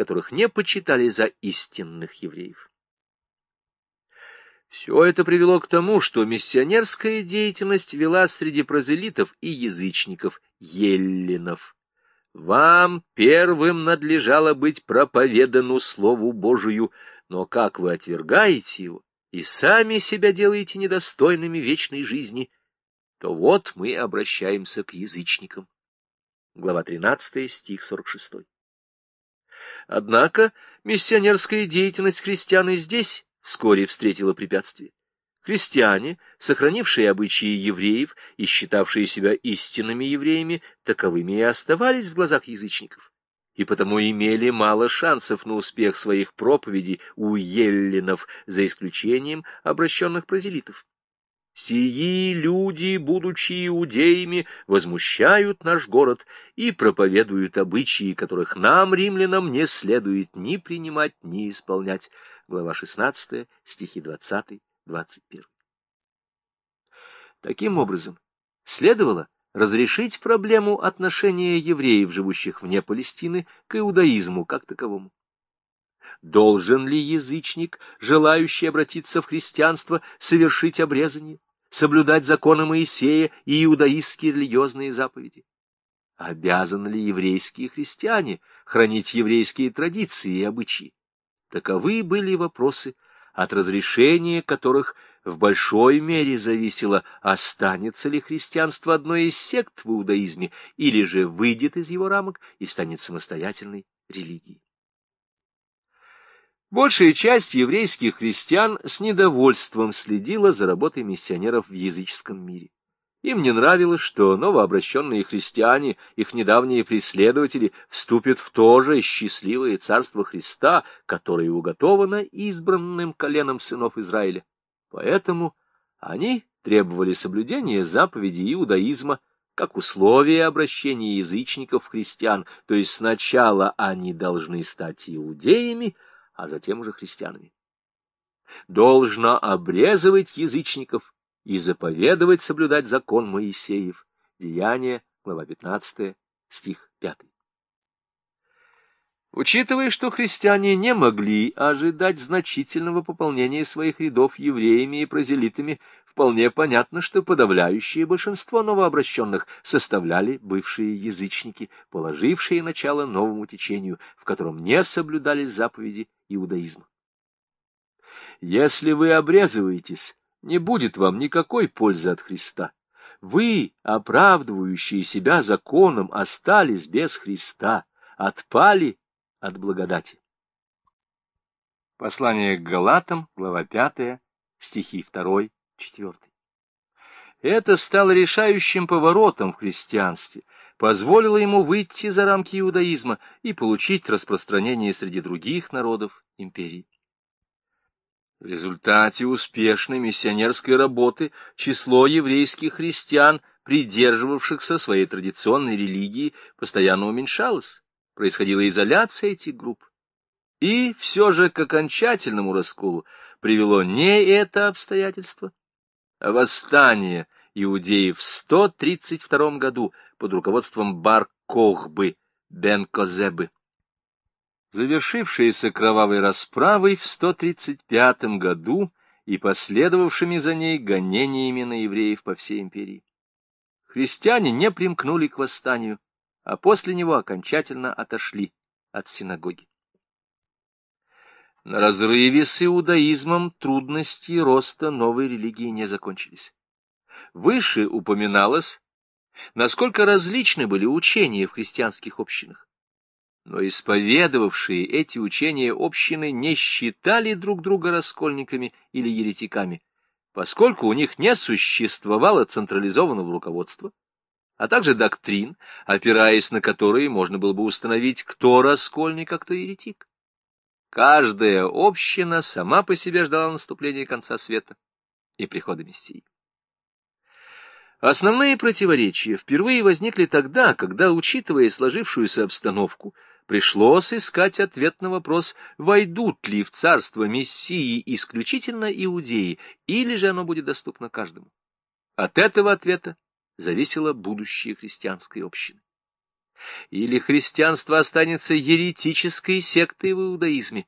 которых не почитали за истинных евреев. Все это привело к тому, что миссионерская деятельность вела среди прозелитов и язычников, еллинов. Вам первым надлежало быть проповедану Слову Божию, но как вы отвергаете его и сами себя делаете недостойными вечной жизни, то вот мы обращаемся к язычникам. Глава 13, стих 46. Однако миссионерская деятельность христиан и здесь вскоре встретила препятствие. Христиане, сохранившие обычаи евреев и считавшие себя истинными евреями, таковыми и оставались в глазах язычников, и потому имели мало шансов на успех своих проповедей у еллинов, за исключением обращенных прозелитов. Сии люди, будучи иудеями, возмущают наш город и проповедуют обычаи, которых нам, римлянам, не следует ни принимать, ни исполнять. Глава 16, стихи 20, 21. Таким образом, следовало разрешить проблему отношения евреев, живущих вне Палестины, к иудаизму как таковому. Должен ли язычник, желающий обратиться в христианство, совершить обрезание? соблюдать законы Моисея и иудаистские религиозные заповеди? Обязаны ли еврейские христиане хранить еврейские традиции и обычаи? Таковы были вопросы, от разрешения которых в большой мере зависело, останется ли христианство одной из сект в иудаизме, или же выйдет из его рамок и станет самостоятельной религией. Большая часть еврейских христиан с недовольством следила за работой миссионеров в языческом мире. Им не нравилось, что новообращенные христиане, их недавние преследователи, вступят в то же счастливое царство Христа, которое уготовано избранным коленом сынов Израиля. Поэтому они требовали соблюдения заповедей иудаизма, как условие обращения язычников в христиан, то есть сначала они должны стать иудеями, а затем уже христианами. Должно обрезывать язычников и заповедовать соблюдать закон Моисеев. Деяние, глава 15, стих 5. Учитывая, что христиане не могли ожидать значительного пополнения своих рядов евреями и прозелитами, вполне понятно, что подавляющее большинство новообращенных составляли бывшие язычники, положившие начало новому течению, в котором не соблюдались заповеди иудаизма. Если вы обрезываетесь, не будет вам никакой пользы от Христа. Вы, оправдывающие себя законом, остались без Христа, отпали от благодати. Послание к Галатам, глава 5, стихи 2, 4. Это стало решающим поворотом в христианстве, позволило ему выйти за рамки иудаизма и получить распространение среди других народов империи. В результате успешной миссионерской работы число еврейских христиан, придерживавшихся своей традиционной религии, постоянно уменьшалось происходила изоляция этих групп. И все же к окончательному расколу привело не это обстоятельство, восстание иудеев в 132 году под руководством Бар-Кохбы Бен-Козебы, завершившееся кровавой расправой в 135 году и последовавшими за ней гонениями на евреев по всей империи. Христиане не примкнули к восстанию, а после него окончательно отошли от синагоги. На разрыве с иудаизмом трудности роста новой религии не закончились. Выше упоминалось, насколько различны были учения в христианских общинах. Но исповедовавшие эти учения общины не считали друг друга раскольниками или еретиками, поскольку у них не существовало централизованного руководства, а также доктрин, опираясь на которые можно было бы установить, кто раскольник, а кто еретик. Каждая община сама по себе ждала наступления конца света и прихода Мессии. Основные противоречия впервые возникли тогда, когда, учитывая сложившуюся обстановку, пришлось искать ответ на вопрос, войдут ли в царство Мессии исключительно иудеи, или же оно будет доступно каждому. От этого ответа зависело будущее христианской общины. Или христианство останется еретической сектой в иудаизме,